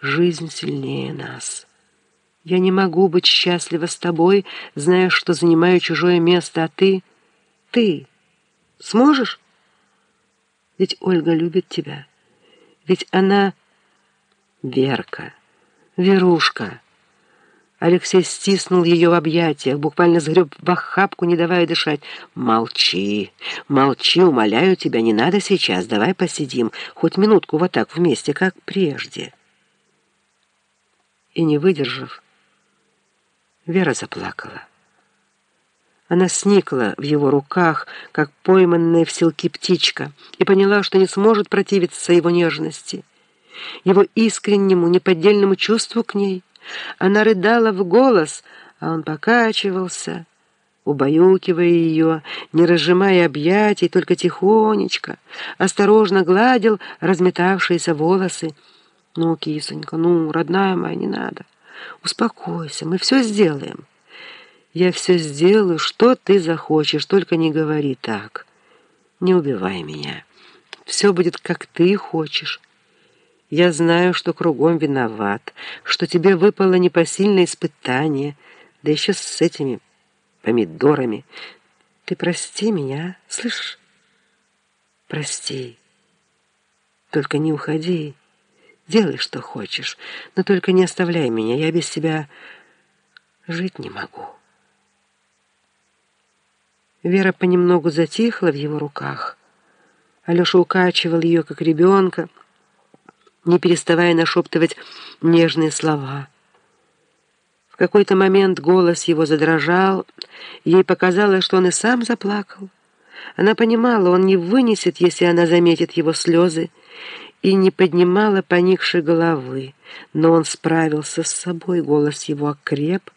жизнь сильнее нас. Я не могу быть счастлива с тобой, зная, что занимаю чужое место, а ты... Ты сможешь? Ведь Ольга любит тебя. Ведь она... Верка, Верушка. Алексей стиснул ее в объятиях, буквально сгреб в охапку, не давая дышать. «Молчи, молчи, умоляю тебя, не надо сейчас, давай посидим, хоть минутку вот так вместе, как прежде». И не выдержав, Вера заплакала. Она сникла в его руках, как пойманная в селки птичка, и поняла, что не сможет противиться его нежности, его искреннему, неподдельному чувству к ней. Она рыдала в голос, а он покачивался, убаюкивая ее, не разжимая объятий, только тихонечко, осторожно гладил разметавшиеся волосы. «Ну, кисонька, ну, родная моя, не надо. Успокойся, мы все сделаем». «Я все сделаю, что ты захочешь, только не говори так. Не убивай меня. Все будет, как ты хочешь». Я знаю, что кругом виноват, что тебе выпало непосильное испытание, да еще с этими помидорами. Ты прости меня, слышишь? Прости. Только не уходи. Делай, что хочешь, но только не оставляй меня. Я без тебя жить не могу. Вера понемногу затихла в его руках. Алеша укачивал ее, как ребенка, не переставая нашептывать нежные слова. В какой-то момент голос его задрожал, ей показалось, что он и сам заплакал. Она понимала, он не вынесет, если она заметит его слезы, и не поднимала поникшей головы, но он справился с собой, голос его окреп.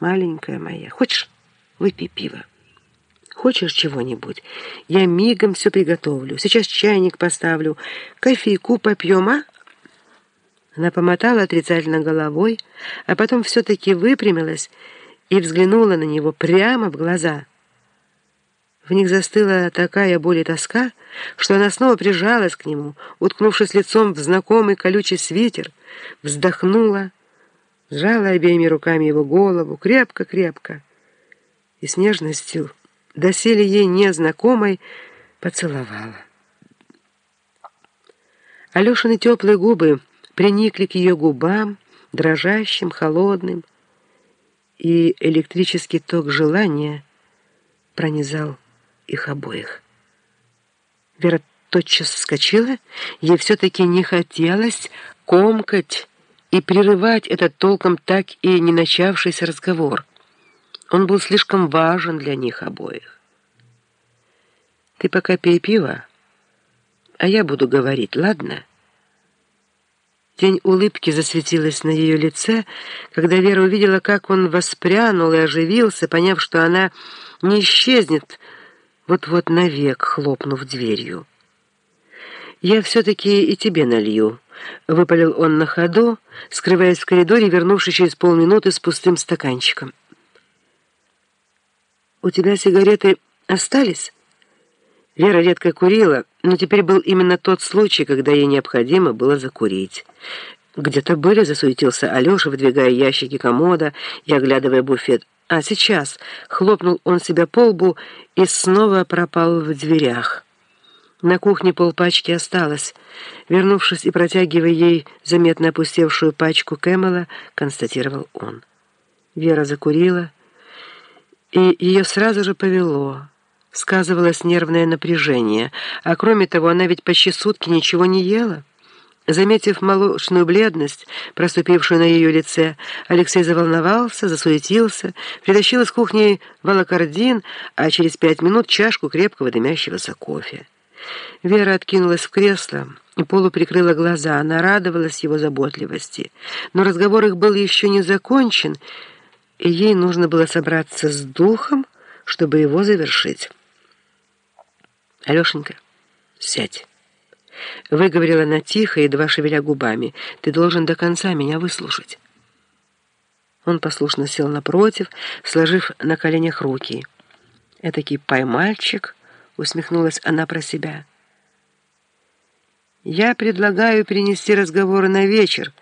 «Маленькая моя, хочешь, выпей пиво?» Хочешь чего-нибудь? Я мигом все приготовлю. Сейчас чайник поставлю. Кофейку попьем, а?» Она помотала отрицательно головой, а потом все-таки выпрямилась и взглянула на него прямо в глаза. В них застыла такая боль и тоска, что она снова прижалась к нему, уткнувшись лицом в знакомый колючий свитер, вздохнула, сжала обеими руками его голову крепко-крепко и с нежностью доселе ей незнакомой, поцеловала. Алешины теплые губы приникли к ее губам, дрожащим, холодным, и электрический ток желания пронизал их обоих. Вера тотчас вскочила, ей все-таки не хотелось комкать и прерывать этот толком так и не начавшийся разговор. Он был слишком важен для них обоих. Ты пока пей пиво, а я буду говорить, ладно? Тень улыбки засветилась на ее лице, когда Вера увидела, как он воспрянул и оживился, поняв, что она не исчезнет, вот-вот навек хлопнув дверью. «Я все-таки и тебе налью», — выпалил он на ходу, скрываясь в коридоре, вернувшись через полминуты с пустым стаканчиком. «У тебя сигареты остались?» Вера редко курила, но теперь был именно тот случай, когда ей необходимо было закурить. «Где-то были», — засуетился Алеша, выдвигая ящики комода и оглядывая буфет. «А сейчас!» — хлопнул он себя по лбу и снова пропал в дверях. На кухне полпачки осталось. Вернувшись и протягивая ей заметно опустевшую пачку Кэмела, констатировал он. Вера закурила, и ее сразу же повело. Сказывалось нервное напряжение, а кроме того, она ведь почти сутки ничего не ела. Заметив молочную бледность, проступившую на ее лице, Алексей заволновался, засуетился, притащил из кухни волокордин, а через пять минут чашку крепкого дымящегося кофе. Вера откинулась в кресло и полуприкрыла глаза. Она радовалась его заботливости. Но разговор их был еще не закончен, и ей нужно было собраться с духом, чтобы его завершить. «Алешенька, сядь!» Выговорила она тихо, едва шевеля губами. «Ты должен до конца меня выслушать». Он послушно сел напротив, сложив на коленях руки. «Этакий поймальчик», — усмехнулась она про себя. Я предлагаю перенести разговоры на вечер,